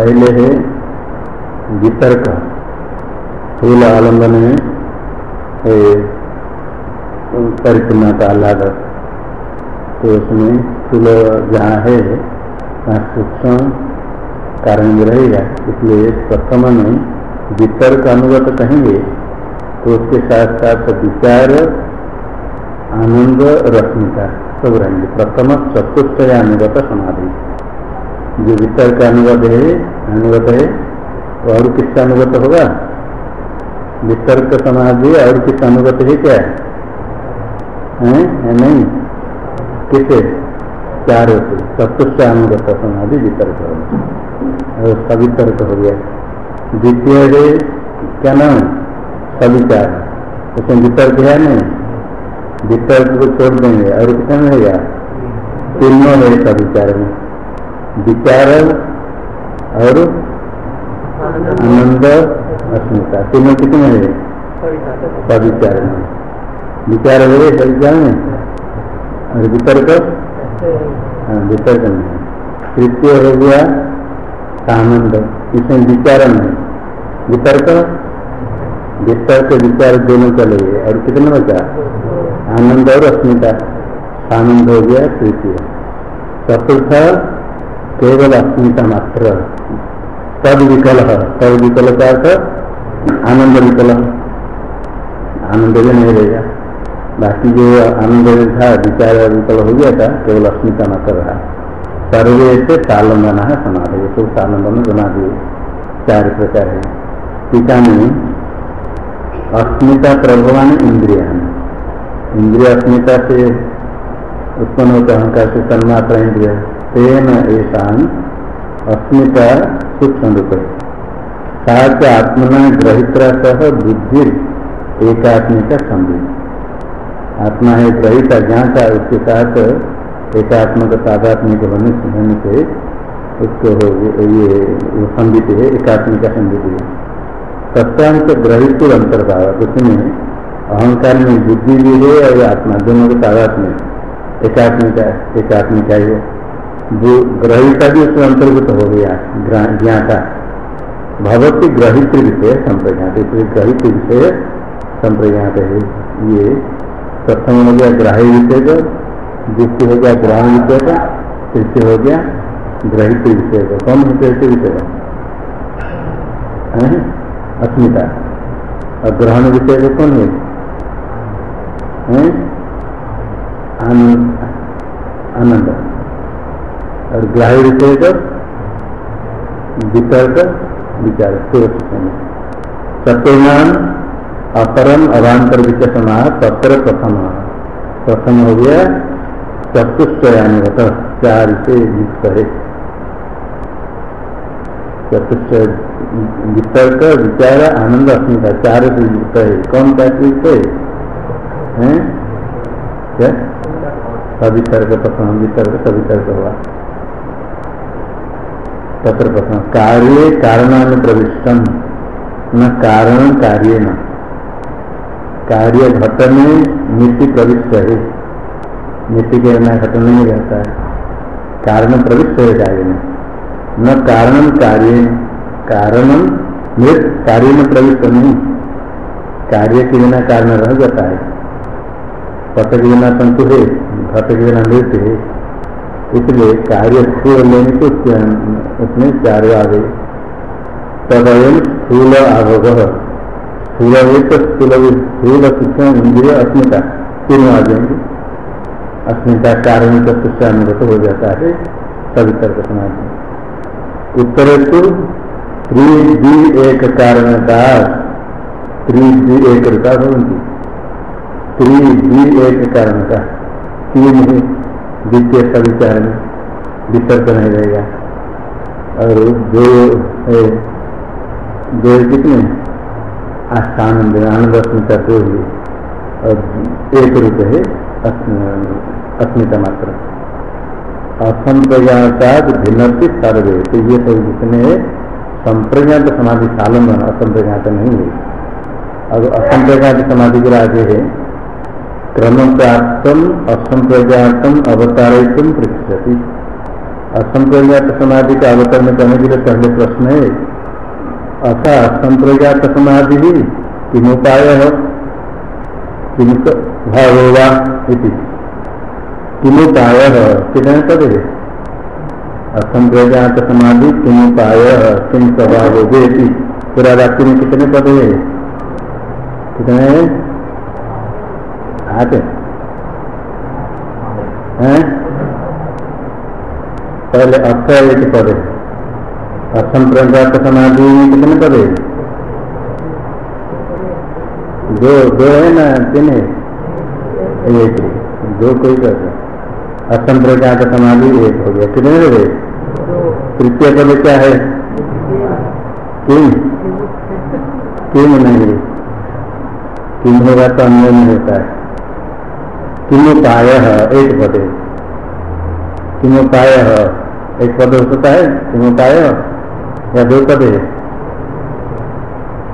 पहले है वितर्क फूल आलंबन में परिपूर्णता आह्लाद। तो उसमें फूल जहाँ है, वहाँ सूक्ष्म कारण भी रहेगा। इसलिए प्रथम में वितर्क अनुगत कहेंगे तो उसके साथ साथ विचार, आनंद, रश्मिता, सब रहेंगे। प्रथम चतुर्थ अनुगत समाधि। जो वितर्क अनुगत है अनुगत है तो और किसका अनुगत होगा? वितर्क समाधि और किस अनुगत है क्या? है? नहीं? किसे? चार चतुर्थ अनुगत समाधि वितर्क और सवितर्क हो गया। द्वितीय है, क्या नाम सविचार। उसमें वितर्क है नहीं? वितर्क को छोड़ देंगे। और कितना रहेगा तीनों है सविचार में। विचार और आनंद अस्मिता। तीनों कितने है? सविचार विचार हो गए सविचार में और वितर्क? हाँ वितर्क में। तृतीय हो गया आनंद। इसमें विचार में वितर्क? वितर्क, विचार दोनों चले गए। और कितने बचा? आनंद और अस्मिता। आनंद हो गया तृतीय। चतुर्थ केवल अस्मिता मात्र। तद विकल तद विकल का अर्थ आनंद विकल। आनंद भी नहीं रहेगा। बाकी जो आनंद था, विचार विकल हो गया था, केवल अस्मिता मात्र रहा। सर्वे से तालंबना है, समाधि। तो तालंबन बना दिए। चार प्रकार है। टीका में अस्मिता प्रभवान इंद्रिया इंद्रिय अस्मिता से उत्पन्न होता अहंकार से तन्मात्रा इंद्रिय। तेन ऐसा अस्मिता सूक्ष्म रूप है साथ आत्मना ग्रहित्रा सह बुद्धि एकात्मिका संबित आत्मा है ग्रहिता ज्ञाता उसके साथ एकात्मक तादात्मिक होने होने से उसको ये संबित है एकात्मिका संबित है। सत्यांश ग्रहित अंतर्भाव, उसमें अहंकार में बुद्धि भी है और आत्मा दोनों के तादात्म्य। एकात्मिका एकात्मिका ही है। जो ग्रहिता भी उसमें अंतर्गत हो गया ज्ञाता। भगवती ग्रहित विषय संप्रज्ञात, इसलिए ग्रहित विषय संप्रज्ञात है। ये प्रथम हो गया ग्राह्य विषय का, द्वितीय हो गया ग्रहण विषय का, तृतीय हो गया ग्रहित विषय का। कौन ग्रहित विषय का? अस्मिता। और ग्रहण विषय का कौन है? आनंद। और ग्राह्य विषय का वितर्क विचार सत्यमान अपरम अभांतर विचसना, तत्र प्रथम। प्रथम हो गया चतुष्टयानुगत चार से युक्त है। चतुष्ट वितर्क, विचार, आनंद अस्मिता चार से युक्त है। कौन क्या युक्त है? क्या? सवितर्क प्रथम, वितर्क, सवितर्क हुआ। तत्र प्रथम कार्य कारणान प्रविष्टम न कारण कार्य न कार्य घट में मिट्टी प्रविष्ट है मिट्टी के बिना घट नहीं रहता है। कारण प्रविष्ट है कार्य में न कारण कार्य कारण मृत कार्य में प्रविष्ट नहीं। कार्य के बिना कारण रह जाता है। पट के बिना तंतु है घट के बिना मृत है। इसलिए कार्य स्थूल लेने को उसमें चार आ गए स्थूल आभोग स्थूल एक स्थूल स्थूल सूक्ष्म इंद्रिय अस्मिता, तीनों आ जाएँगे। अस्मिता कारण चतुष्ट अनुगत हो जाता है सभी तर्क समाधि उत्तर तो त्रिद्वि एक कारण का त्रिद्वि एक का भवंती त्रिद्वि एक कारण का तीन है द्वितीय सविचार में वितर्क नहीं रहेगा। और है दो कितने आस्थान आनंद अस्मिता दो ही और एक रूप है अस्मिता मात्र। असंप्रज्ञाताद भिन्नति सर्वे। तो ये सब जितने संप्रज्ञात समाधि सालंबन असंप्रज्ञात नहीं है। अब असंप्रज्ञात समाधि के आगे है क्रम प्राप्त असंप्रज्ञातम अवतारित पृछति असंप्रज्ञात समाधि का अवतरण करने के लिए पहले प्रश्न है। अथा असंप्रज्ञात समाधि ही किम उपाय है किम भावोवा किम उपाय कितने पदे? असंप्रज्ञात समाधि किम उपाय किम स्वभाव पूरा वाक्य में कितने पद? है कितने? आते। हैं? पहले अर्थ एक पद? है असंप्रज्ञात समाधि में कितने पद? है दो दो है ना, तीन है? एक दो कोई कर असंप्रज्ञात समाधि एक हो गया। कितने हो गए तृतीय पद क्या है? तीन। तीन नहीं। किम होगा तो अन्य नहीं होता है। किम उपाय एक पद किम उपाय एक पद हो सकता है किम उपाय या दो पद।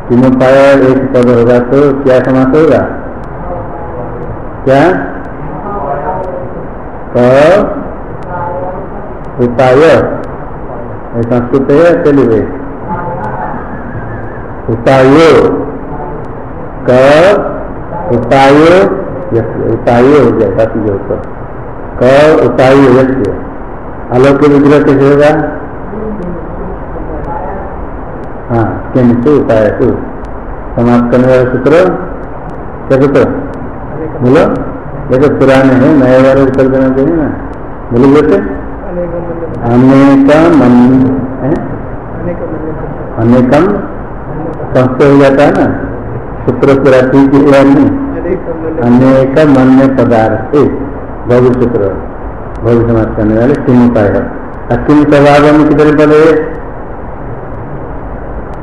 किम उपाय एक पद होगा तो क्या समास होगा? क्या? क उपाय। संस्कृत है तेलुगु उपायो। क उपायो। उपायो हो जाएगा सीधे ऊपर। क उपायो यज्ञ? आलोक के विग्रह कैसे होगा? हाँ किंतु उपाय तु। समाप्त करने वाला सूत्र? क्या सूत्र? बोलो। ये तो पुराने हैं, नए वाले उत्तर देना चाहिए ना। बोलो बेटे अनेक मन अनेकम। संस्कृत हो जाता है ना। सूत्र पूरा ठीक है नहीं? अनेक मन पदार्थ सूत्र भव्य समाज करने वाले तीन उपाय अकिम स्वभाव में कितने पदे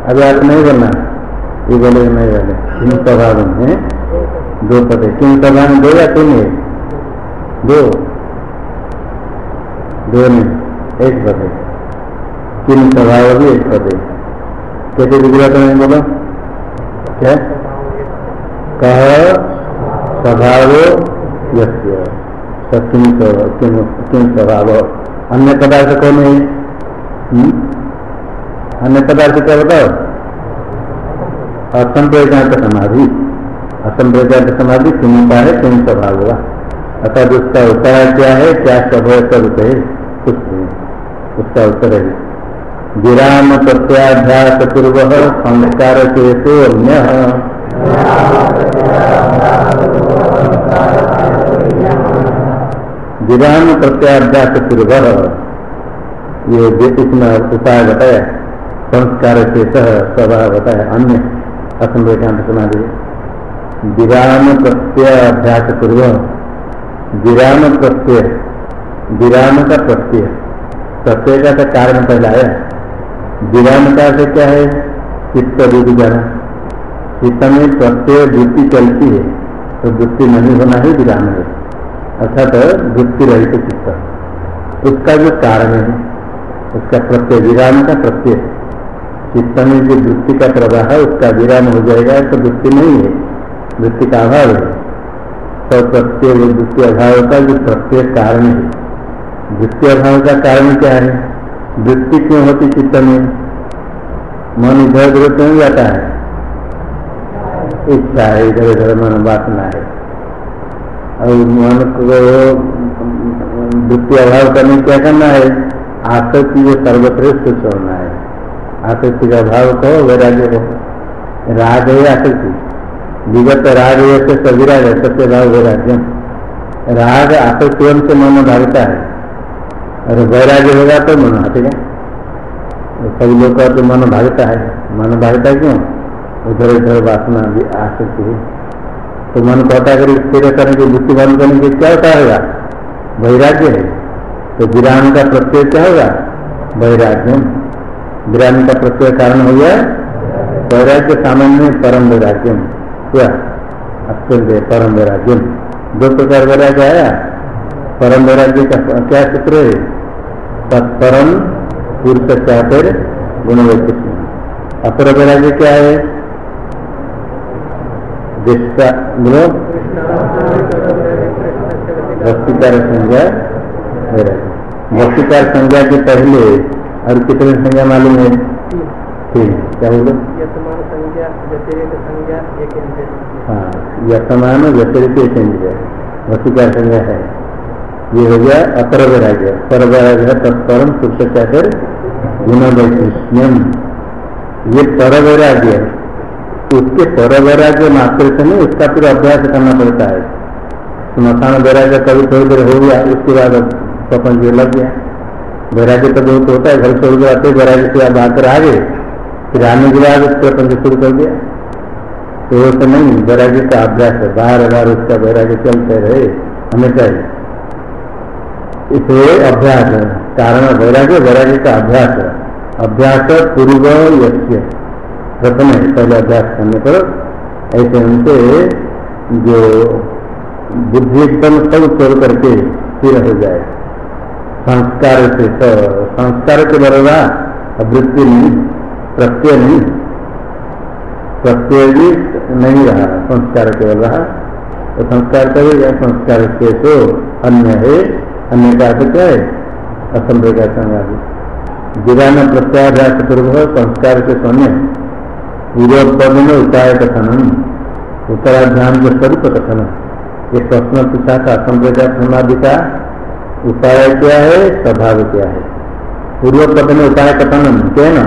अभी आप नहीं बोलना। ये बोले नहीं बोले। तीन स्वभाव में दो पदे तीन स्वभाव में दो या तीन है? दो। दो नहीं। एक पदे तीन स्वभाव भी एक पदे कैसे विग्रह नहीं बोलो? क्या? कह स्वभाव किम स्वभाव अन्य पदार्थ कौन है अन्य पदार्थ क्या बताओ? असंप्रज्ञात समाधि। असंप्रज्ञात समाधि किम उपाय है? किम स्वभाव होगा अर्थात उसका उपाय क्या है? क्या स्वभाव स्वरूप है? कुछ नहीं। उसका उत्तर है। विराम प्रत्याध्यास पूर्व संस्कार चेतो अन्य विराम प्रत्याध्यास पूर्व ये इसमें उपाय बताया संस्कार चेत स्वभाव बताया अन्य असंवेकांत समाधि विराम प्रत्याध्यास पूर्व विराम प्रत्यय विराम का प्रत्यय प्रत्यय का कारण पहला आया विराम का से क्या है? चित्त रूप जाना चित्त में प्रत्यय वृत्ति चलती है तो वृत्ति नहीं होना ही विराम है। अर्थात वृत्ति रहित चित्त। उसका जो कारण है, उसका प्रत्यय विराम का प्रत्यय चित्त में जो वृत्ति का प्रवाह है, उसका विराम हो जाएगा तो वृत्ति नहीं है। वृत्ति का अभाव है। तो प्रत्यय वृत्ति अभाव का जो प्रत्यय कारण है। वृत्ति अभाव का कारण क्या है? वृत्ति क्यों होती चित्त में? मन इधर उधर क्यों जाता है? इच्छा है इधर उधर मन वासना है। और मन को वृत्ति अभाव करने क्या करना है? आसक्ति जो सर्वश्रेष्ठ छोड़ना है। आसक्ति का भाव कहो वैराग्य कहो राग है आसक्ति। विगत राग से सविराग है, सत्य भाव वैराग्य। राग आसक्ति से मन भागता है। और वैराग्य होगा तो मन हटेगा सभी लोग का तो मन भागता है। मन भागता है क्यों? उधर उधर वासना भी आसक्ति है। तो मन को हटा कर स्थिर करने की वृत्ति बंद करने के क्या होता होगा? वैराग्य है। तो विराम का प्रत्यय क्या होगा? वैराग्य। विराम का प्रत्यय कारण हो गया वैराग्य सामान्य परम वैराग्य। क्या? अत्यंत परम वैराग्य। दो प्रकार वैराग्य आया। परम वैराग्य का क्या सूत्र है? तत्परम पुरुष चाहते गुणवत्त अपर वैराग्य क्या है? बोलो वस्तुकार संज्ञा वस्तुकार संज्ञा के पहले और कितने संज्ञा मालूम है? ठीक क्या बोलो। हाँ यतमान व्यतिरिक्त एक इंद्रिय। वस्तुकार संज्ञा है। ये हो गया अपर वैराग्य पर वैराग्य तत्परम पुरुष क्या कर गुण वैशिष्यम ये पर वैराग्य उसके पर वैराग्य मात्र से नहीं, उसका फिर अभ्यास करना पड़ता है। स्मशान वैराग्य कभी थोड़ी देर हो गया उसके बाद प्रपंच लग गया। वैराग्य तो बहुत होता है, घर छोड़ आते वैराग्य से आप आकर आ गए फिर आने के बाद प्रपंच शुरू कर दिया। तो वो तो नहीं, वैराग्य का अभ्यास है बार बार उसका वैराग्य चलते रहे, हमेशा ही। इसे अभ्यास है, कारण वैराग्य वैराग्य का अभ्यास है। अभ्यास पूर्व यज्ञ। प्रथम है पहले अभ्यास करने पर ऐसे उनसे जो बुद्धि एकदम सब छोड़ करके स्थिर हो जाए। संस्कार से तो संस्कार के बरवा वृत्ति नहीं, प्रत्यय नहीं। प्रत्यय भी नहीं रहा संस्कार केवल रहा तो संस्कार करेगा संस्कार से तो अन्य है, अन्य का अर्थ क्या है? असंभव का संवादी विरान प्रत्याभ्यास पूर्व संस्कार से सोने पद में उपाय कथन उत्तराध्यान के स्वरूप कथन ये प्रश्न पूछा था संप्रदाय समाधि का उपाय क्या है, स्वभाव क्या है? पूर्व पद में उपाय कथन क्या ना?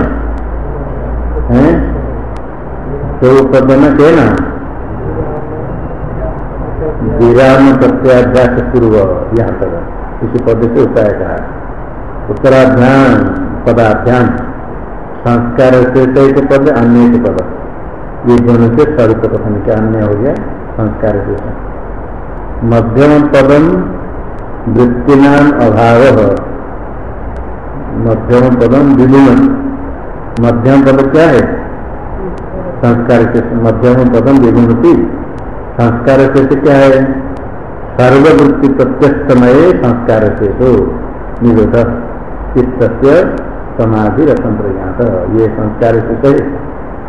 है? पद में क्या ना? विराम प्रत्याध्यास पूर्व, यहाँ तक इसी पद से उपाय कहा। उत्तराध्यान, पदाध्यान। संस्कार से एक पद, अन्य पद। ये दोनों से स्वरूप कथन के अन्य हो गया? संस्कार से। मध्यम पदम वृत्तिनाम अभाव। मध्यम पदम विलीन मध्यम पद क्या है? संस्कार से। मध्यम पदम विलीनती संस्कार से क्या है? सर्ववृत्ति प्रत्यस्तमय संस्कार से तो। निरोध। चित्त समाधि रसम प्रज्ञात ये संस्कार से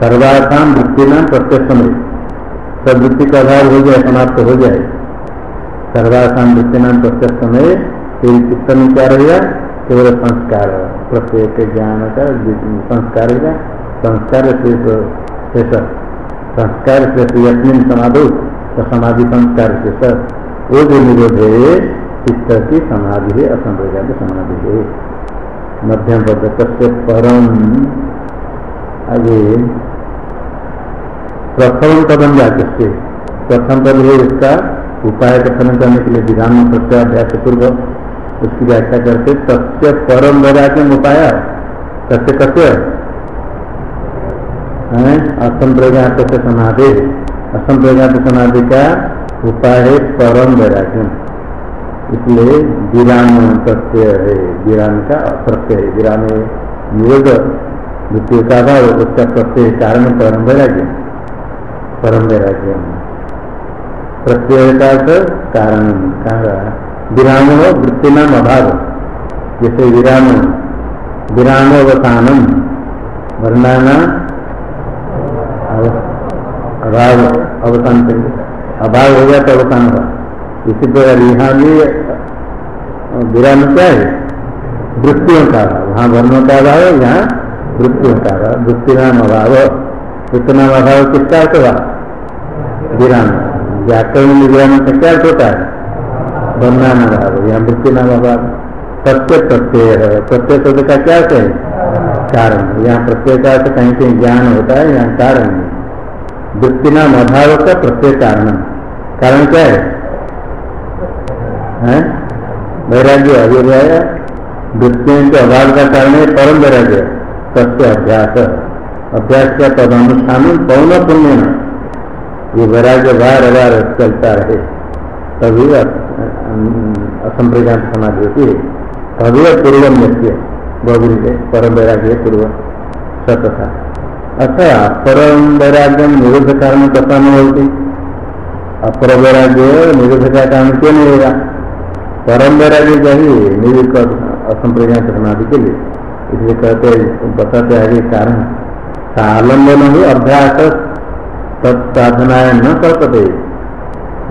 सर्वार्थान वृत्ति नाम प्रत्यस्तमय सब वृत्ति का अभाव हो जाए, समाप्त हो जाए। सर्वार्थान वृत्ति नाम प्रत्यस्तमय फिर चित्त में क्या रहेगा? केवल संस्कार। प्रत्येक ज्ञान का संस्कार का संस्कार से संस्कार से यत्न समाधो तो समाधि संस्कार से सर। वो जो निरोध है, चित्त की समाधि है असंप्रज्ञात समाधि है। मध्यम पद तस्य परम, आगे प्रथम पदम जाते प्रथम पद है इसका उपाय कथन करने के लिए विधान प्रत्याभ्यास पूर्व उसकी व्याख्या करते तस्य परम वैराग्य उपाय तस्य कस्य असंप्रज्ञात से समाधि। असंप्रज्ञात समाधि का उपाय है परम वैराग्य इसलिए विराम प्रत्यय है। विराम का प्रत्यय है। विराम निरोध मृत्यु का भाव उसका प्रत्यय कारण परम वैराग्य परम वैराग्य प्रत्यय का कारण कहा विराम वृत्ति नाम अभाव। जैसे विराम विराम अवसानम वर्णाना अभाव, अवसान अभाव हो गया तो अवसान हुआ इसी प्रकार यहाँ भी विराम क्या है? वृत्तियों का अभाव। वहाँ वर्णों का अभाव है, यहाँ वृत्तियों का अभाव। वृत्ति नाम अभाव। वृत्ति नाम अभाव किसका अर्थ हुआ विराम व्याकरण में विराम का क्या अर्थ होता है? वर्णान अभाव। यहाँ वृत्ति नाम अभाव। प्रत्यय प्रत्यय प्रत्यय शब्द का क्या अर्थ है? कारण यहाँ प्रत्यय का अर्थ कहीं कहीं ज्ञान होता है, यहाँ कारण है। वृत्ति नाम अभाव का प्रत्यय कारण। कारण क्या हैं? वैराग्य आया वृत्तियों के अभाव का कारण है, परम वैराग्य सत्य अभ्यास अभ्यास का तदनुष्ठान पौन पुण्य ये वैराग्य बार बार चलता रहे। तभी असंप्रज्ञात समाधि होती है। तभी पूर्व नृत्य बहुरी परम वैराग्य पूर्व सतथा अच्छा परम वैराग्य निरुद्ध कारण कथा नहीं होती। अपर वैराग्य निरुद्ध का कारण क्यों नहीं होगा? परम वैराग्य चाहिए निरुद्ध असंप्रज्ञात समाधि के लिए इसलिए कहते बताते आगे कारण। सालंबन ही अभ्यास तत्साधना न करते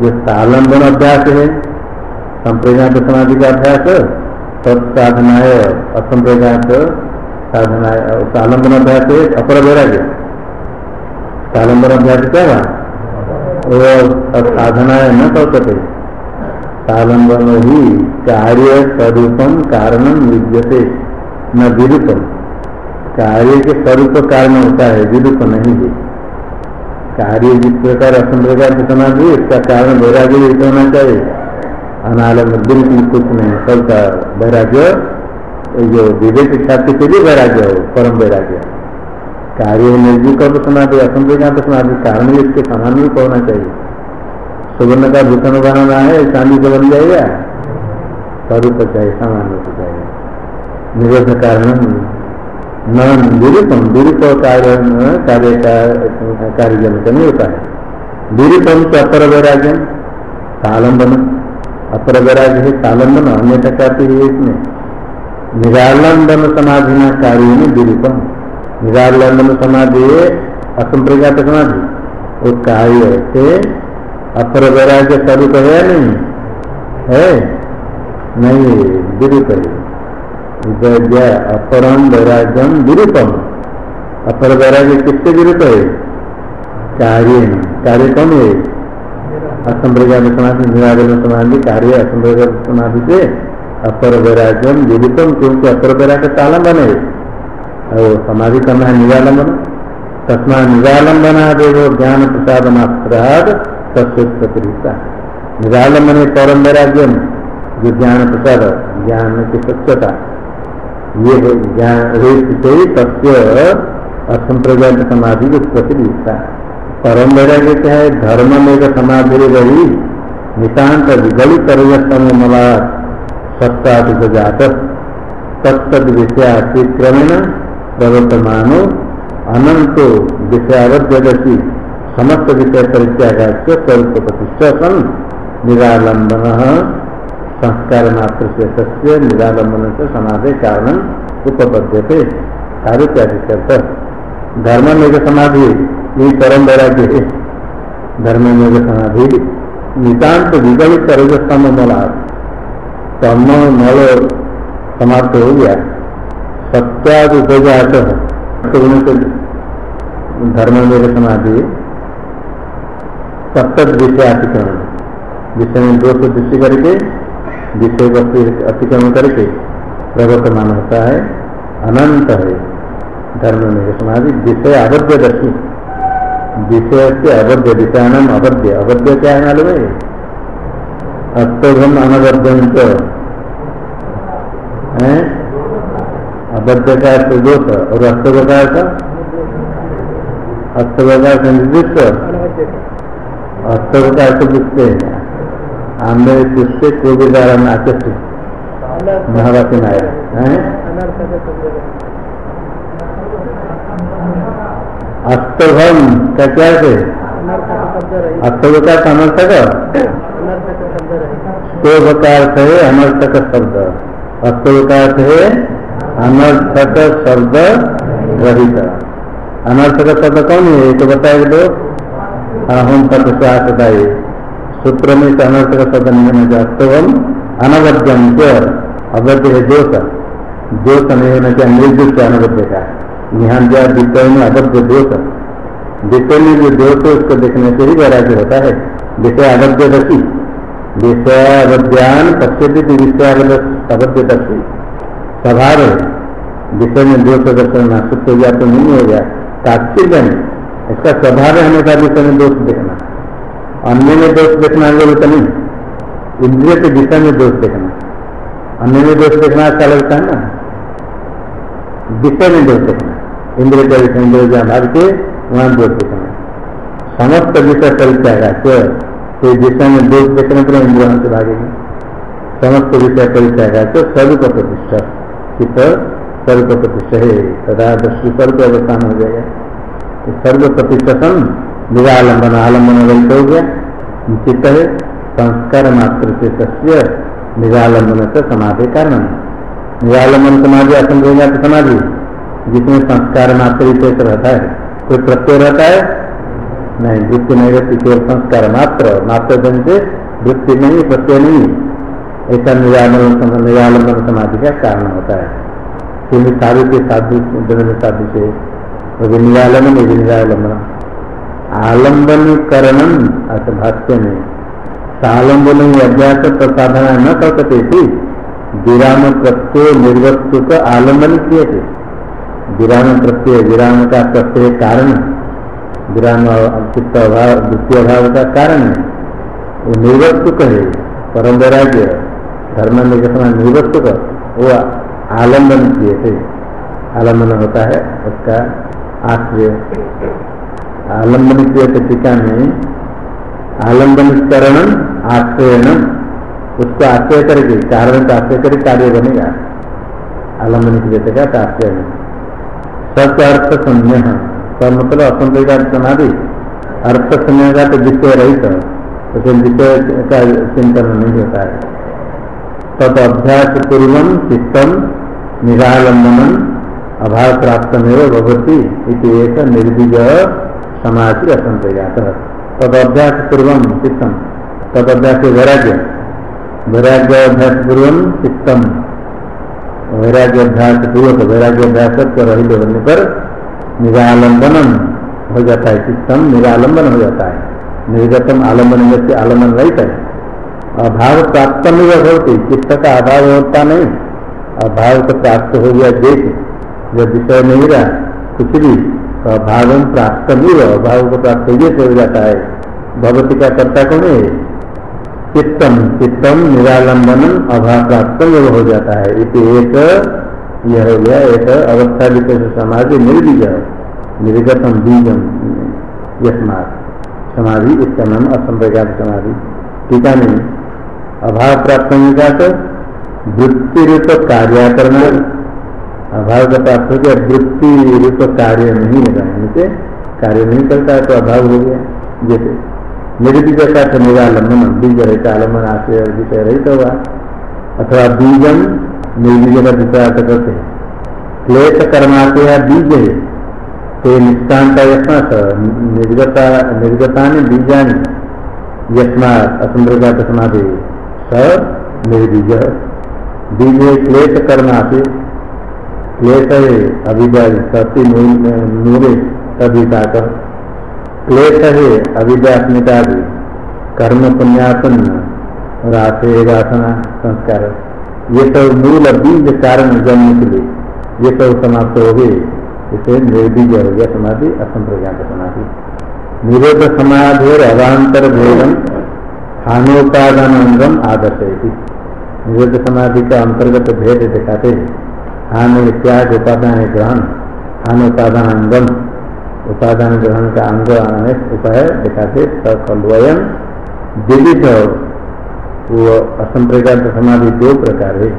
जो सालंबन अभ्यास है संप्रज्ञात समाधि का अभ्यास तत्साधनाय असंप्रघात साधनाय सालंबन अभ्यास है, अपर वैराग्य सालंबन अभ्यास क्या हुआ? वो साधनाय न कौतते सालंबन ही कार्य स्वरूपम कारणम विद्यते। न विरूपम कार्य के स्वरूप कारण होता है विरूप नहीं है। कार्य जिस प्रकार असंप्रकार समाधि इसका कारण वैराग्य भी होना चाहिए। अनालम बिल्कुल कुछ नहीं, सबका वैराग्य, जो विवेक ख्याति के लिए वैराग्य हो, परम वैराग्य। कार्य निर्जीव का समाधि असंप्रकार समाधि कारण इसके समान रूप होना चाहिए। सुवर्ण का भूषण बनाना है, चांदी का बन जाएगा। स्वरूप चाहिए समान रूप चाहिए निरोध कारण न विरूपम विरूप कार्य कार्य का, कार्य जनित नहीं होता है। विरूपम से अपर वैराग्यम सालंबन। अपर वैराग्य है सालंबन अन्य है इसमें। निरालंबन समाधि न कार्य में विरूपम निरालंबन समाधि, असंप्रज्ञात समाधि। वो कार्य से अपर वैराग्य स्वरूप है या नहीं। है? नहीं विरूप है अपरम वैराग्यम विरूपम। अपर वैराग्य किससे विरूप है? कार्य कार्य कौन है? असंप्रज्ञात समाधि निराकरण समाधि, कार्य असंप्रज्ञात समाधि से अपर वैराग्यम विरूपम, क्योंकि अपर वैराग्य तालंबन है। और समाधि करना है निरालंबन। तस्मा निरालंबना देव ज्ञान प्रसाद मात्राद तत्वता निरालंबन परम वैराग्यम जो ज्ञान प्रसाद ज्ञान की स्वच्छता ये ज्ञान से तथ्य असंप्रज्ञात समाधि की उत्पत्ति दिखता परम वैराग्य क्या है? धर्म में समाधि रही नितान्त विगलित मला सत्ताधिक जात तत्द विषयातिक्रमेण प्रवर्तमानो, अनंतो विषयावद्यदसी समस्त विषय परित्याग से स्वरूप प्रतिष्ठा सन निरालंबन संस्कार मात्र से सत्य निरालंबन से समाधि कारण थे कार्य त्याग धर्म में समाधि, ये परम वैराग्य है। धर्म में समाधि नितान्त विगलित रजस्तम मला तम मल समाप्त हो गया। सत्याद उपजात से धर्म में समाधि सप्त विषय अतिक्रमण विषय में दो से दृष्टि करके, विषय को अतिक्रमण करके प्रवर्तमान होता है, अनंत है। धर्म में समाधि, विषय अवध्य दर्शी। विषय से अवध्य विषयान अवध्य। अवध्य क्या है मालूम है? अस्तभम अनवध्यंत अवध्य का दोष, और अस्तव का अर्थ अस्तव का अर्थ निर्दिष्ट अस्तव का अर्थ दिखते हैं। आम्हे पुष्टे को भी द्वारा नाचते महावासी नायर अस्तभम का क्या है अस्तव का समर्थक स्तोभ का अर्थ है अनर्थक शब्द। अस्तव का अर्थ है अनर्थक शब्द रहित। अनर्थक शब्द कौन है? तो बताए दो हम तत्व सूत्र में से अनर्थ का शब्द नहीं होना चाहिए अस्तवम अनवद्यम अवध्य है दोष दोष नहीं होना चाहिए निर्दुष अनवध्य का? यहाँ दिया विषय में अवध्य दोष विषय में जो दोष है, उसको देखने से ही वैराग्य होता है। विषय अवध्य दर्शी विषय अवध्यान पश्चिम विषय अवध्य दर्शी स्वभाव है। विषय में दोष दर्शन हो गया तो नहीं हो गया। तात्पर्य नहीं। इसका स्वभाव है हमेशा विषय में दोष देखना। अन्य में दोष देखना ज़रूरत नहीं। इंद्रिय के विषय में दोष देखना। अन्य में दोष देखना अच्छा लगता है ना? विषय में दोष देखना। इंद्रिय का विषय इंद्रिय जान के वहाँ दोष देखना। समस्त विषय परित्याग तो विषय में दोष देखने पर इंद्रियों से भागेगी। समस्त विषय परित्याग तो स्वरूप प्रतिष्ठा। चित्त स्वरूप प्रतिष्ठा है। तथा दृष्टि स्वरूप अवस्थान हो जाएगा। सर्व प्रतिष्ठा निरालंबन आलंबन रहित हो गया चित्त है, संस्कार मात्र से सत्य निरालंबन से समाधि कारण। निरालंबन समाधि असंभव समाधि, जिसमें संस्कार मात्र शेष रहता है। कोई प्रत्यय रहता है? नहीं, वृत्ति नहीं रहती, केवल संस्कार मात्र मात्र जन से वृत्ति नहीं, प्रत्यय नहीं। ऐसा निरालंबन निरालंबन समाधि का कारण होता है। क्योंकि साधु के साधु साधु से वो भी निरालंबन ये भी आलंबन करणम अथ भाष्य में सालंबन अभ्यास प्रसाधना न करते थी विराम प्रत्यय निर्वस्तु का आलंबन किए थे विराम प्रत्यय विराम का प्रत्यय कारण विराम चित्त अभाव द्वितीय अभाव का कारण है वो निर्वस्तुक है वैराग्य धर्म निगठन निर्वस्तुक वो आलंबन किए थे आलंबन होता है उसका आश्रय। आलंबन टीका में आलंबन करण आश्रयन उसको आश्रय करके कारण का आश्रय करके कार्य बनेगा आलंबन की जैसे का आश्रय सत्य अर्थ संज्ञ सब मतलब असंप्रदान समाधि अर्थ संज्ञा का तो विषय रहित तो फिर विषय का चिंतन नहीं होता है। तद अभ्यास पूर्व चित्तम निरालंबन अभाव प्राप्त में भगवती एक निर्बीज समाधि असंप्रदात तद अभ्यास पूर्व चित्तम। तद अभ्यास वैराग्य। वैराग्य अभ्यास पूर्व चित्तम। वैराग्य अभ्यास पूर्वक वैराग्य अभ्यास रहित होने पर निरालंबनम हो जाता है। चित्तम निरालंबन हो जाता है। निर्गतम आलंबन जैसे आलंबन रहित है। अभाव प्राप्त नहीं होती चित्त का अभाव होता नहीं। अभाव को प्राप्त हो गया देख जब विषय नहीं रहा, कुछ भी तो अभाव प्राप्त नहीं हो अभाव को प्राप्त हो जाता है। भगवती का कर्ता कौन है? चित्तम चित्तम निरालंबन अभाव प्राप्त हो जाता है। इसे एक, यह हो गया एक अवस्था विशेष समाधि निर्बीज निर्गतम बीजम, यस्मात। समाधि, इसका नाम असंप्रज्ञात समाधि। टीका नहीं अभाव प्राप्त होने का तो वृत्ति रूप कार्याकरण। अभाव का प्राप्त हो गया, वृत्ति रूप कार्य नहीं लगाने से कार्य नहीं करता तो अभाव हो गया। जैसे निर्बीज का निरालंबन बीज रहता आलंबन, आश्रय विषय रहित होगा। अथवा बीजम निर्बीज का विचार करते हैं। क्लेश कर्माते है बीज है, ते निष्कांता यस्मात, निर्गता निर्गता ने बीजा ने यस्मा असंप्रजात समाधि स निर्बीज बीज क्लेश कर्माते क्लेश है सती नूरे तभिता कर। क्लेश है भी कर्म पुण्यापन्न राशे संस्कार। ये सब मूल बीज कारण जन्म के लिए। ये सब समाप्त हो गए। इसे निर्बीज हो गया समाधि असंप्रज्ञात समाधि। निरोध समाधि अवान्तर भेदम हानोपादान आदर्श निरोध समाधि का अंतर्गत भेद दिखाते हान त्याग उपादान ग्रहण। हानोपादान अंगम। उपादान ग्रहण का अंग उपाय दिखाते सकलवयन विविध वो असंप्रज्ञात समाधि दो प्रकार है।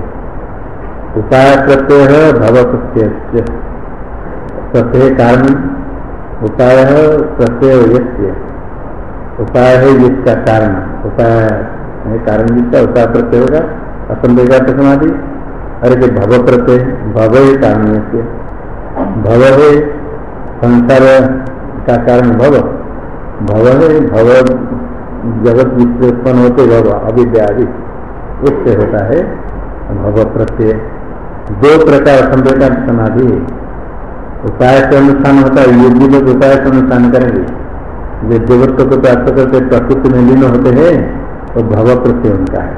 उपाय प्रत्यय भव प्रत्यय। प्रत्यय कारण। उपाय प्रत्यय उपाय है जिसका कारण। उपाय कारण जिसका, उपाय प्रत्यय होगा। असंप्रज्ञात समाधि। अरे जो भव प्रत्यय भव है कारण भव है संसार का कारण भव भव है भव जगत विश्व उत्पन्न होते भव अविद्या उससे होता है भव प्रत्यय दो प्रकार संवेदन समाधि उपाय से अनुष्ठान होता है, योगी लोग उपाय से अनुष्ठान करेंगे। जो देवत्व को प्राप्त करते, प्रकृति में लीन होते हैं तो भव प्रत्यय उनका है।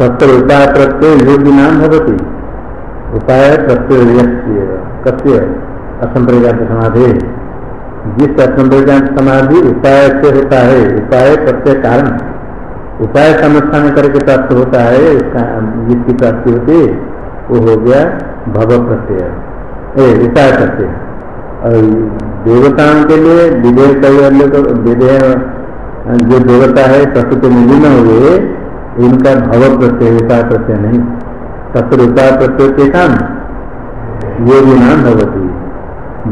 तत्र उपाय प्रत्यय योगी नाम भवती। उपाय प्रत्यय कस्य? असंप्रज्ञात समाधि जिस असंप्रज्ञात समाधि उपाय से होता है उपाय प्रत्यय कारण। उपाय का अनुष्ठान करके प्राप्त होता है जिसकी प्राप्ति होती है, वो हो गया भव प्रत्यय उपाय प्रत्यय और देवताओं के लिए विधेय कई विधेय जो देवता है, प्रकृति में लीन हुए उनका भव प्रत्यय उपाय प्रत्यय नहीं तत्र उपाय प्रत्यय के काम योगी नाम भगवती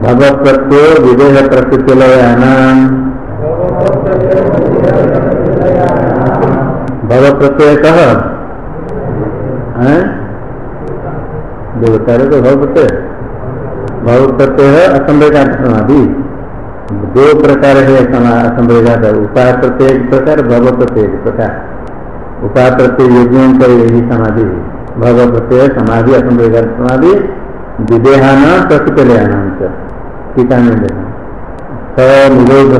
भव प्रत्यय विदेह प्रकृतिलयानाम भव प्रत्यय कह देवता तो भव प्रत्यय भव प्रत्यय है असंवेदात समाधि दो प्रकार है असंवेदात उपाय प्रत्यय प्रकार भव प्रत्यय प्रकार। उपाय प्रत्यय योगियों का यही समाधि है। भव प्रत्यय समाधि असंप्रकार समाधि, विदेहान प्रकृतलयान टीका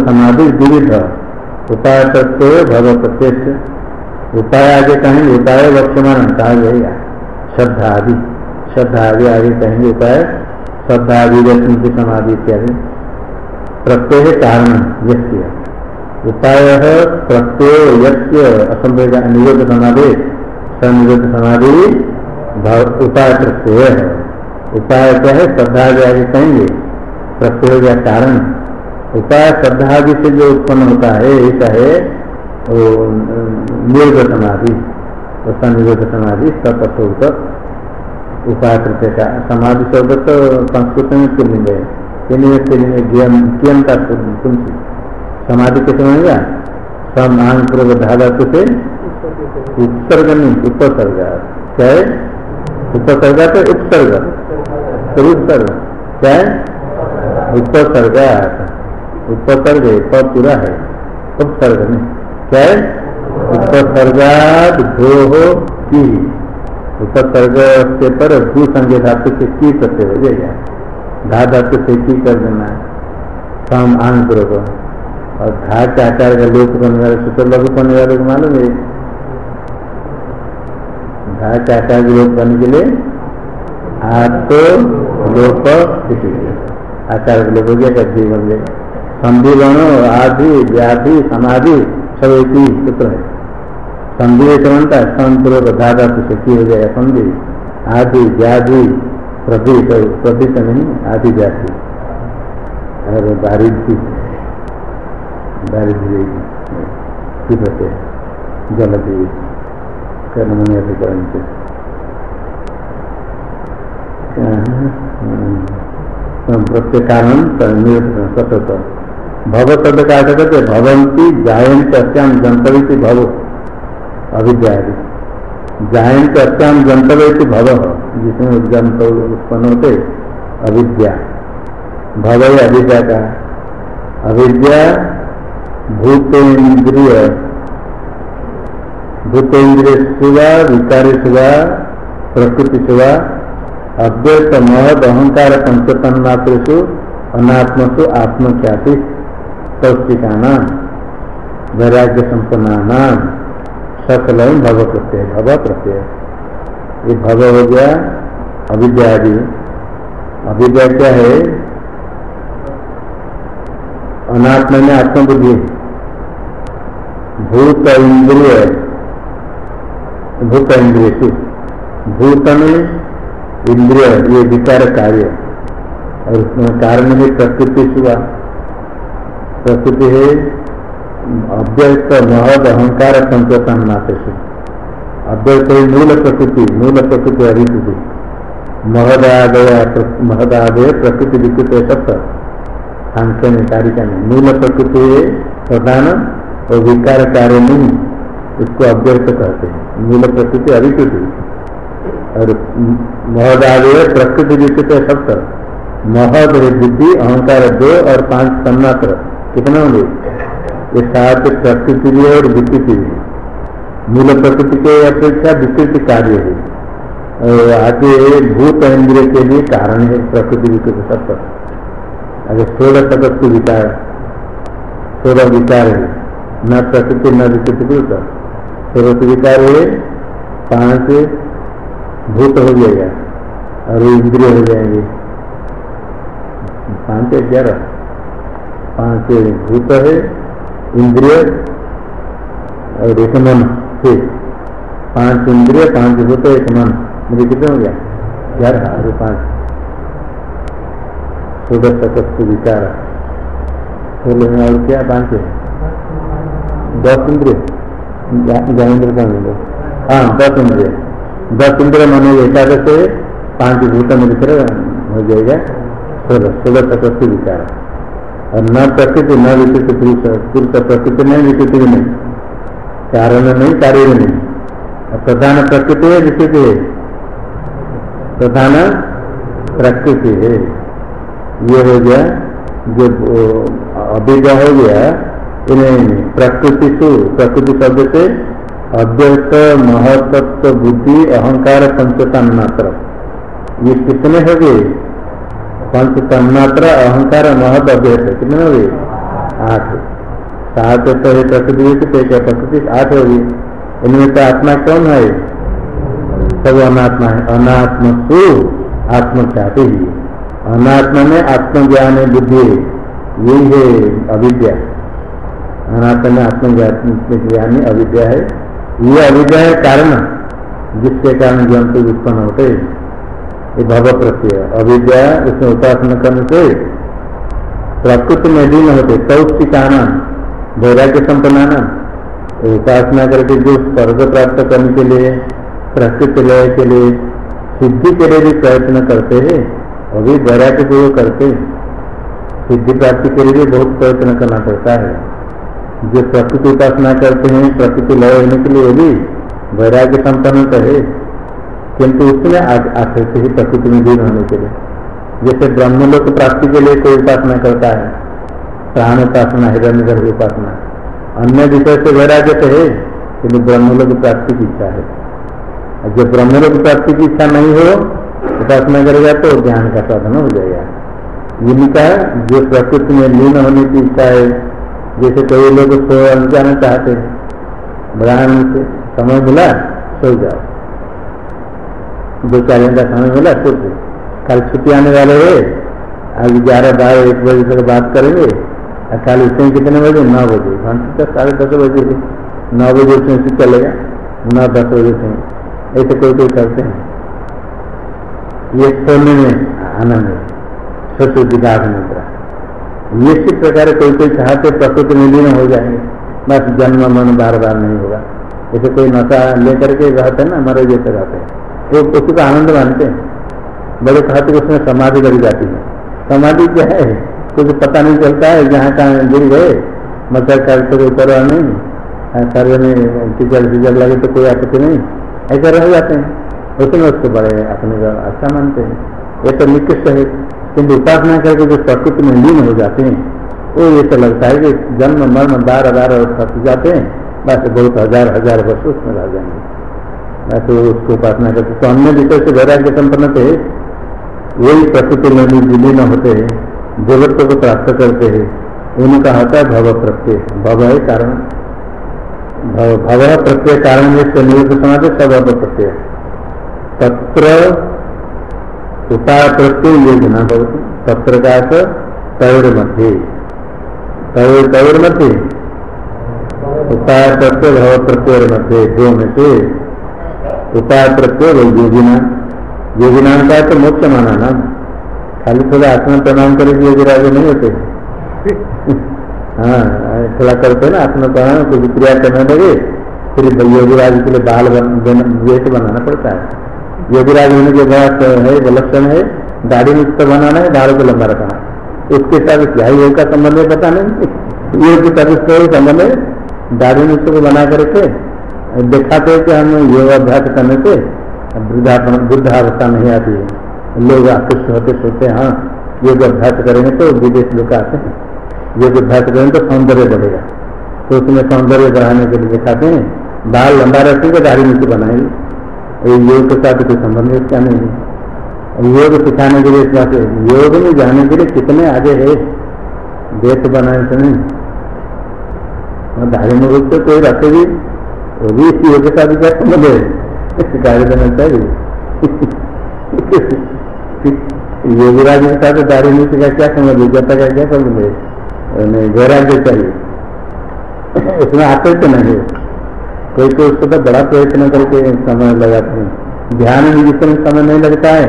समाधि, विविध। उपाय प्रत्यय भव प्रत्यक्ष उपाय आगे कहेंगे, उपाय वक्षमान कहा जाएगा श्रद्धा आदि श्रद्धा आदि आगे कहेंगे, उपाय। श्रद्धा आदि की समाधि इत्यादि। प्रत्यय कारण यस्य उपाय प्रत्यय यस्य असंवेद निरोध समाधि सनिरोध समाधि उपाय प्रत्यय है। उपाय क्या है? श्रद्धा आदि कहेंगे। प्रत्यय या कारण। उपाय श्रद्धा आदि से जो उत्पन्न होता है ऐसा है निरोध समाधि उसका निरोध समाधि सतत्व उपाय प्रत्यय का। समाधि शब्द तो संस्कृत में क्यों मिल? गए कियम का समाधि कैसे बनेगा? समान पूर्व धातु से उपसर्ग नहीं उपसर्ग। क्या है? उपसर्ग तो उपसर्ग तो उपसर्ग क्या है? उपसर्ग। उपसर्ग प पूरा है। उपसर्ग नहीं। क्या है? उपसर्गात भो हो की। उपसर्ग के पर भू संज्ञा धातु से की प्रत्यय हो जाएगा। धा धातु से की कर देना। सम आंग पूर्वक। और घा के आकार का लोप करने वाले सूत्र लघु करने वाले को मालूम है। घा के आकार के लोप करने के लिए आतो लोप आकार का लोप हो गया गद्दी बन गया संधि गण आदि, व्याधि, समाधि, सब एक ही सूत्र है। संधि एक बनता है संपूर्वक धा धातु से की हो जाएगा संधि आदि, व्याधि प्रति प्रति नहीं, आदि, व्याधि। और दारिद्र दारिद्र्य तीव्रते जलति कर्मण्यधिकरण से प्रत्येक कारण सतत भव शब्द का अर्थ करते भवंती जायंत अत्याम जंतवी भव अविद्या जायंत अत्याम जंतवी भव जिसमें जंत उत्पन्न होते अविद्या भव अविद्या का अविद्या भूतेन्द्रिय। भूतेन्द्रिय सुवा विकारी सुवा प्रकृति सुवा अद्वैत महद अहंकार पंचतन मात्र अनात्मसु आत्मख्याति तौष्टिका वैराग्य संपन्ना सकल भव प्रत्यय भव प्रत्यय ये भव हो गया, अविद्या आदि। अविद्या क्या है? अनात्म में आत्मबुद्धि। भूत इंद्रिय भूत इंद्रिय से भूत में इंद्रिय, ये विकार कार्य। और उसमें कारण है प्रकृति सुबह प्रकृति है, अव्यक्त, महद, अहंकार संतोषण नाते से अव्यक्त है मूल प्रकृति मूल प्रकृति अभिकृति महदादय महदादय प्रकृति विकृत सत्य। सांख्य में कारिका में। मूल प्रकृति प्रधान और विकार कार्य नहीं उसको अव्यक्त कहते हैं। मूल प्रकृति अभिकृति और महदादय प्रकृति विकृत सप्त महद बुद्धि, अहंकार दो और पाँच तन्मात्र। कितना होंगे? ये सात प्रकृति भी और विकृति भी मूल प्रकृति के अपेक्षा विकृति कार्य है। और आगे भूत इंद्रिय के लिए कारण है प्रकृति विकृति सप्त अगर सोलह तक विकार, सोलह विकार है। न प्रकृति, न विकृति कृत सर्वत विकार है पाँच भूत हो जाएगा और इंद्रिय हो जाएँगे। पाँच ग्यारह पाँच भूत है, इंद्रिय और एक मन से। पाँच इंद्रिय पाँच भूत, एक मन। मुझे कितने हो गया? ग्यारह, और पाँच। सोलह तक विकार। सोलह में और क्या? पाँच है। दस इंद्रिय। ज्ञानेन्द्र का मिले हाँ दस इंद्रिय। दस इंद्रिय मनो एकादश से पाँच भूत मित्र हो जाएगा। सोलह सोलह तक विचार। और न प्रकृति, न विकृति पुरुष। पुरुष प्रकृति नहीं, विकृति नहीं। कारण नहीं, कार्य नहीं। और प्रधान प्रकृति है, विकृति है। प्रधान प्रकृति है। ये हो गया, जो अभिज्ञा हो गया इन्हें प्रकृति सु प्रकृति शब्द से अद्वैत महतत्व बुद्धि अहंकार पंच तन्मात्र ये कितने हो गए पंच तन्मात्र अहंकार महत अद्वैत कितने हो गए आठ सात तो है प्रकृति क्या प्रकृति आठ हो गई इनमें तो आत्मा कौन है? सब अनात्मा है। अनात्म सु आत्म चाहते ही। अनात्मा में आत्मज्ञान है, बुद्धि यही है अविद्या। अनात्मा में आत्मज्ञान अविद्या है। ये अविद्या है कारण। जिसके कारण जंतु उत्पन्न होते ये भव प्रत्यय अविद्या उसमें उपासना करने से प्रकृति में लीन होते। तौष्टिकाना वैराग्य संपन्ना उपासना करके जो स्वर्ग प्राप्त करने के लिए, प्रकृति लय के लिए, सिद्धि के लिए भी प्रयत्न करते हैं, अभी वैराग्य को करते सिद्धि प्राप्ति के लिए बहुत प्रयत्न करना पड़ता है। जो प्रकृति उपासना करते हैं, प्रकृति लय होने के लिए भी वैराग्य संपन्न तो है किंतु उसमें आश्रित ही प्रकृति में लीन होने के लिए। जैसे ब्रह्मलोक प्राप्ति के लिए कोई उपासना करता है, प्राण उपासना हिरण्य गर्भ उपासना, अन्य विषय से वैराग्य तो है किन्तु ब्रह्मलोक प्राप्ति की इच्छा है। जब ब्रह्मलोक प्राप्ति की इच्छा नहीं हो, उपासना करेगा तो ज्ञान का साधन हो जाएगा। जिनका जो प्रकृति में लीन होने की इच्छा है जैसे कई लोग सो जाना चाहते हैं। ब्राह्मण से समय मिला, सो जाओ। दो चार घंटा समय मिला, सो जाओ। कल छुट्टी आने वाले है, आज ग्यारह बारह एक बजे तक बात करेंगे, और कल उठे कितने बजे? नौ बजे। घंटे तक साढ़े दस बजे नौ बजे उठने से चलेगा, नौ दस बजे से। ऐसे कोई कोई करते हैं। ये सोने में आनंद है। छोटे विकास निद्रा। इसी प्रकार कोई कोई चाहते प्रकृति में लीन हो जाएँगे। बस जन्म मन बार बार नहीं होगा। जैसे कोई नशा लेकर के रहते हैं ना, मरे जैसे रहते हैं। वो उसी को आनंद मानते हैं। बड़े कहते उसमें समाधि लग जाती है। समाधि क्या है? कुछ पता नहीं चलता है जहाँ कहाँ गिर गए। मच्छर का कोई परवाह नहीं। शरीर में टीचर टीचर लगे तो कोई आपत्ति नहीं। ऐसे रह जाते हैं। उसमें उसको बड़े अपने अच्छा मानते हैं। ये तो निकृष्ट है। किंतु उपासना करके जो प्रकृति में लीन हो जाते हैं, वो ये तो लगता है कि जन्म, मरण, बार बार थक जाते हैं, बस बहुत हज़ार हज़ार वर्ष उसमें रह जाएँगे। बस उसको उपासना करते तो अन्य विषय से वैराग्य संपन्न थे वही प्रकृति में भी विलीन होते हैं देवत्व को प्राप्त करते हैं। उनका होता है भव प्रत्यय। भव है कारण। भव प्रत्यय कारण में नियुक्त समाज स्वभाव प्रत्यय। तत्र उपाय प्रत्यय योजना भवती तत्र का तैर मध्य तैर तैर मध्य उपाय प्रत्यय भव प्रत्यय मध्य दो में से उपाय प्रत्यय वही योगिना योगिना का तो मोक्ष माना ना खाली थोड़ा आत्मा प्रणाम करके योगी नहीं होते हाँ थोड़ा करते ना आत्मा प्रणाम कुछ क्रिया करने लगे फिर योगी राज के लिए बाल वेट बनाना पड़ता है योगीराज होने के बाद है विलक्षण है, दाढ़ी में तो बनाना है, दाढ़ को लंबा रखना उसके साथ क्या योग का संबंध है, पता नहीं। योग के संबंध है। दाढ़ी में को बना करके, दिखाते हैं कि हम योग अभ्यास करने से वृद्धावस्था नहीं आती है। लोग आकृष्ट होते, सोचते हैं हाँ योग अभ्यास करेंगे तो विदेश लोग आते हैं। योग अभ्यास करेंगे तो सौंदर्य बढ़ेगा। तो उसमें सौंदर्य बढ़ाने के लिए दिखाते हैं, बाल लंबा रखेंगे दाढ़ी नीचे बनाएँगे। योग के साथ कोई संबंध इसका नहीं है। योग सिखाने के लिए इस बात योग में जाने के लिए कितने आगे है? देश बनाने से नहीं। दाढ़ी में रूप से कोई रखे भी वो भी इस योग के साथ क्या संबंध है। कार्य करना चाहिए योगीराज के साथ नीचे का क्या संबंध है? जता का क्या संबंध है? वैराग्य चाहिए। उसमें आते तो नहीं है। कोई कोई उसको तो बड़ा प्रयत्न करके समय लगाते हैं। ध्यान में जितने समय नहीं लगता है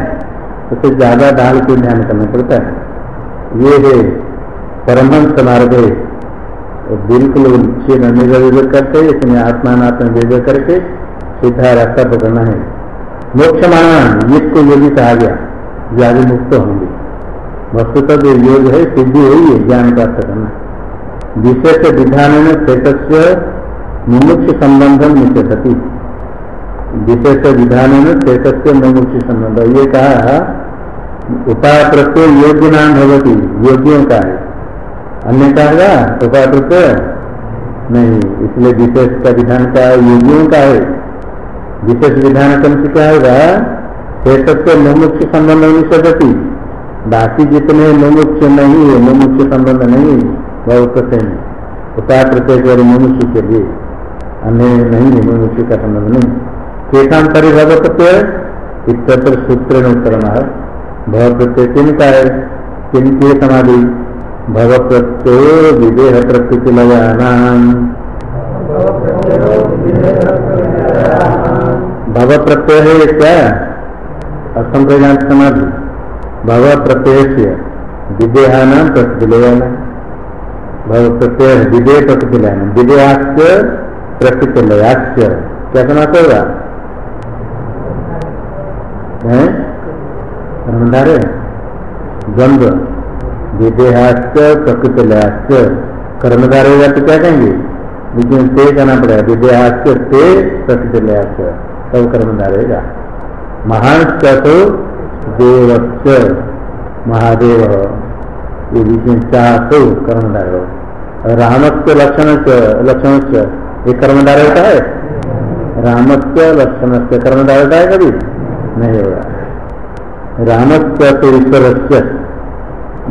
उससे ज़्यादा डाल के ध्यान करना पड़ता है। ये है परमहंस मार्ग है बिल्कुल छह निर्विवेक करते इसमें आत्मात्म विवेक करके सीधा रास्ता पकड़ना है। मोक्ष माना जिसको योगी कहा गया जो आगे मुक्त होंगे। वस्तुतः जो योग है, सिद्धि हुई है, ज्ञान प्राप्त करना। विशेष विधान में क्षेत्र मुमुक्ष संबंधम निषेधती। विशेष विधान में क्षेत्र मुमुक्ष संबंध। ये कहा उपाय प्रत्यय योग्य नाम भगवती योगियों का है। अन्य कहा उपाय प्रत्यय नहीं, इसलिए विशेष का विधान का योगियों का है। विशेष विधान कम से क्या होगा क्षेत्र से मुमुक्ष संबंध सदती बाकी जितने मुमुक्ष नहीं है मुमुक्ष संबंध नहीं है बहुत प्रत्यय में उपाय प्रत्येक और मुमुक्ष के लिए। अन्य नहीं है मुमुक्ष का संबंध नहीं। केशाम परि भव प्रत्यय इतर सूत्र में उत्तर है। भव प्रत्यय तीन का है? तीन की समाधि? भव प्रत्यय विदेह प्रकृति लयानाम भव प्रत्यय है क्या? असंप्रज्ञान समाधि। भव प्रत्यय से विदेहाना प्रतिलयाना भव प्रत्यय विदेह प्रतिलयाना विदेहास्य प्रतिलयास्य क्या समास होगा ब्रह्मधारे द्वंद्व। विदेहास्य प्रकृतिलयास्य कर्मधार होगा तो क्या कहेंगे? लेकिन ते कहना पड़ेगा। विदेहास्य, ते प्रकृतिलयास्य तब कर्मधार रहेगा महान तो? देवस्य। महादेव। ये चाह तो कर्मधार। हो रामस्य लक्षण लक्षण ये कर्मधार होता है? रामस्य लक्षण से कर्मधार होता है कभी? नहीं होगा। रामस्य तो ईश्वर से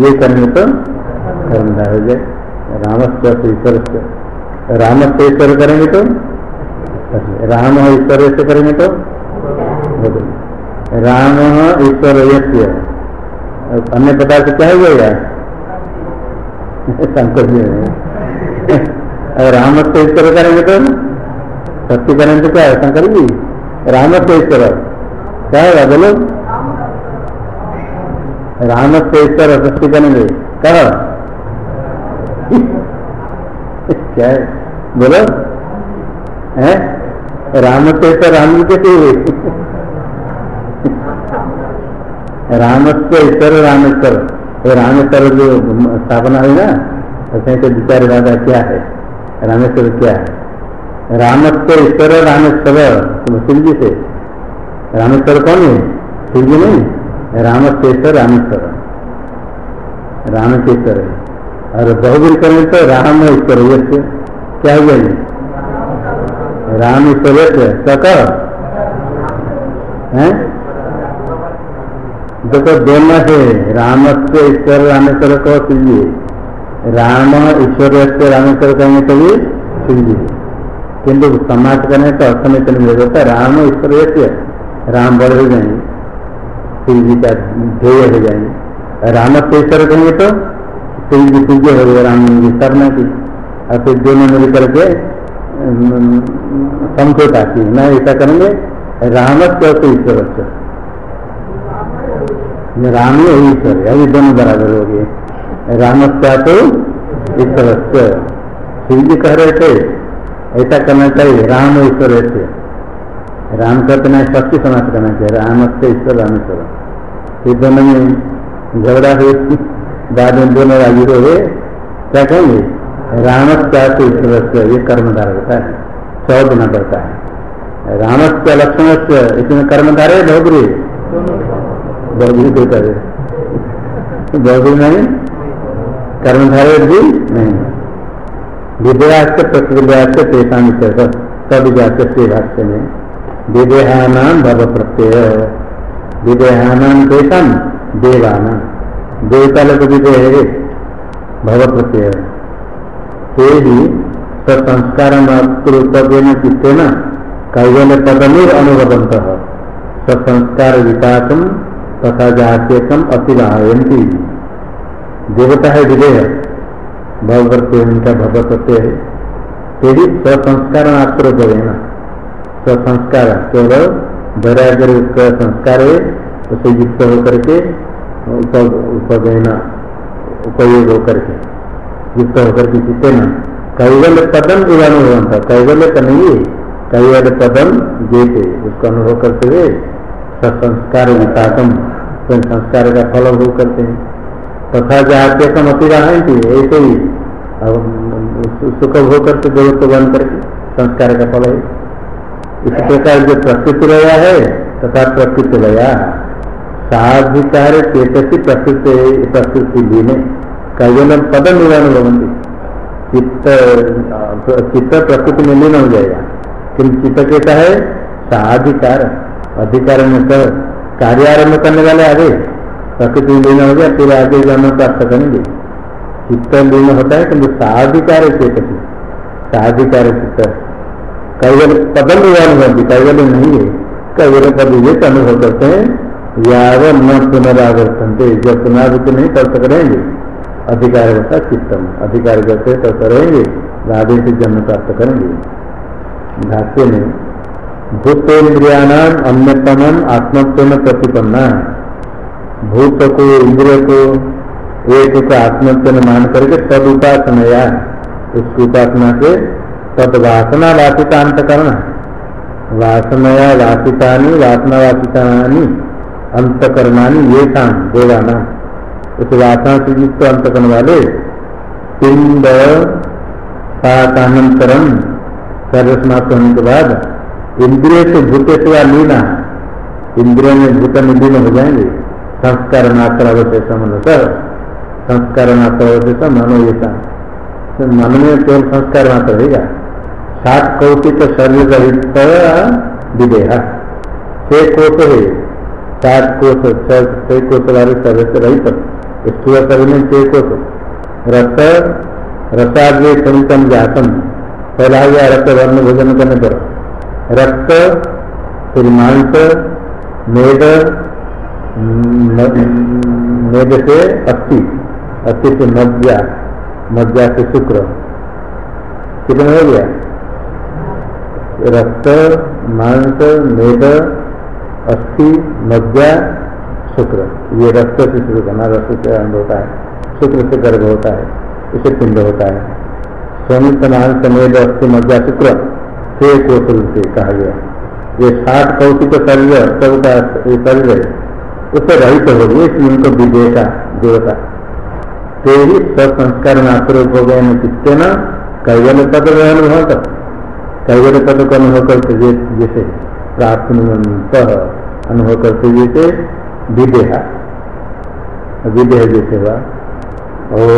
ये करने तो कर्मधार हो। जाए रामस्य तो ईश्वर से रामस्य ईश्वर करेंगे तो? राम ईश्वर से करेंगे तो? राम ईश्वर यज्ञ अन्य पदार्थ क्या हो जाएगा? शंकर जी राम से ईश्वर करेंगे तो? सत्य करेंगे तो क्या शंकर जी राम से ईश्वर क्या होगा? बोलो। राम से ईश्वर सृष्टि करेंगे। कह क्या बोलो। है? राम से ईश्वर राम जी कैसे हुए। राम से ईश्वर रामेश्वर ये रामेश्वर जो स्थापना हुई ना ऐसे तो विचार दादा क्या है? रामेश्वर क्या है? रामस्व ईश्वर, रामेश्वर शिव जी से। रामेश्वर कौन है? शिव जी नहीं रामेश्वर। राम के ईश्वर है। और बहुगिरी करें तो राम ईश्वर क्या हुआ जी राम ईश्वर सक है? देखो दोनों है। राम ईश्वर, रामेश्वर को जी राम ईश्वर से रामेश्वर कहेंगे तो भी जी किंतु समाज करने तो में चलने होता राम ईश्वर से राम बड़े हो जाएँगे शिव का ध्येय हो जाएँगे। राम ईश्वर कहेंगे तो शिव पूज्य हो गए राम जी करना की। और फिर दोनों मिल करके समझौता की न ऐसा करेंगे राम से ईश्वर राम ईश्वर अभी दोनों बराबर हो गए। रामस्या तो ईश्वर शिव जी कह रहे थे, ऐसा करना चाहिए, राम ईश्वर से राम कहते नहीं शक्ति समाज करना चाहिए राम से ईश्वर, रामेश्वर। फिर दोनों में झगड़ा हुए, बाद में दोनों राज़ी हो गए। क्या कहेंगे? रामस्या तो ईश्वर ये कर्मधार होता है, सौ गुना बढ़ता है। रामस्या लक्षण से इसमें कर्मधार है भोगरी बौद्धि को करे बौद्धि नहीं? कर्मधारे भी नहीं विद्यास प्रकृतिव्यास तेषा तविजात से भाष्य में। विदेहानाम भव प्रत्यय। विदेहानाम तेषा देवाना। देवता लोग विदेह भव प्रत्यय। ते ही संस्कार मातृत्व चित्तेन कैवल्य पदमेर अनुवदंत संस्कार विकासम तथा जात्यकम अतिवाहयंती देवता है विदेह भगवत उनका भव प्रत्यय है। तेरी स्वसंस्कार मात्र देना स्वसंस्कार केवल वैराग्य का संस्कार है, उसे युक्त होकर के उपदेना उपयोग होकर के। युक्त होकर के चित्ते न। कैवल्य पदम इवानुभव था। कैवल्य का नहीं है। कैवल्य पदम देते उसको अनुभव करते हुए सत्संस्कार विकासम संस्कार का फल भोग करते हैं। तथा जाते समति थी ऐसे ही सुख भोग करके ज़रूरत बन करके संस्कार का फल है इस प्रकार जो प्रकृति लया है, तथा प्रकृति लया साधिकार चेतसी प्रकृति प्रकृति लीने कैवल पद निवारण भवंती चित्त चित्त प्रकृति में लीन हो जाएगा किंतु चित्त कहता है? साधिकार। अधिकार में कह कार्य आरंभ करने वाले आगे प्रकृति में लीन हो गया फिर आगे जन्म प्राप्त करेंगे चित्त लीन होता है किंतु साधिकार चेत साधिकार चित्त कैवल पदम अनुभव कैवल नहीं है कैवल पद ये अनुभव करते हैं याव न पुनरावर्तनते जब पुनरावृत्ति नहीं तब तक रहेंगे अधिकार होता चित्तम अधिकार करते तक रहेंगे राधे से जन्म प्राप्त करेंगे भाष्य में भूतेन्द्रियाणाम अन्यतम आत्मत्व प्रतिपन्ना भूत को इंद्रिय को, एक को आत्मत्व में मान करके तद उपासना या उसकी उपासना से तद वासना वासिता अंत करना वासनया वासिता वासना वासिता अंतकरणानी, ये शाम देवाना उस वासना से युक्त अंतकरण वाले पिंड पाकानंतरम सर्व समाप्त होने के बाद इंद्रिय से भूते लीना इंद्रिय में भूत निलीन हो जाएँगे। संस्कार मात्र अवशेष मनुष्य संस्कार मात्र अवशेष मनो ये मन में केवल संस्कार मात्र रहेगा सात कौटिक शरीर रहित विदेह। छह कोष है। सात कोष छह कोष वाले शरीर से रहित। स्थूल शरीर में छह कोष। रस रसाग्रे संतम जातम। पहला गया रक्त वर्ण भोजन करने पर। रक्त, फिर मांस, मेद मेद से अस्थि अस्थि से मज्जा मज्जा से शुक्र। कितना हो गया? रक्त, मांस, मेद, अस्थि मज्जा शुक्र। ये रक्त से शुरू करना, रक्त से अंग होता है, शुक्र से गर्भ होता है, इसे पिंड होता है। संयुक्त मांस मेद अस्थि मज्जा शुक्र से कौशल से कहा गया। ये साठ कौशिक शरीर सबका शरीर है उसे रहित हो गए इसलिए उनको विवेका, देवता। तेरी संस्कार मात्र हो गए न कितने न? कैवल पद अनुभव तक कैवल पद को अनुभव करते जैसे प्राप्त अनुभव करते जैसे विदेहा। विदेह जैसे हुआ। ओ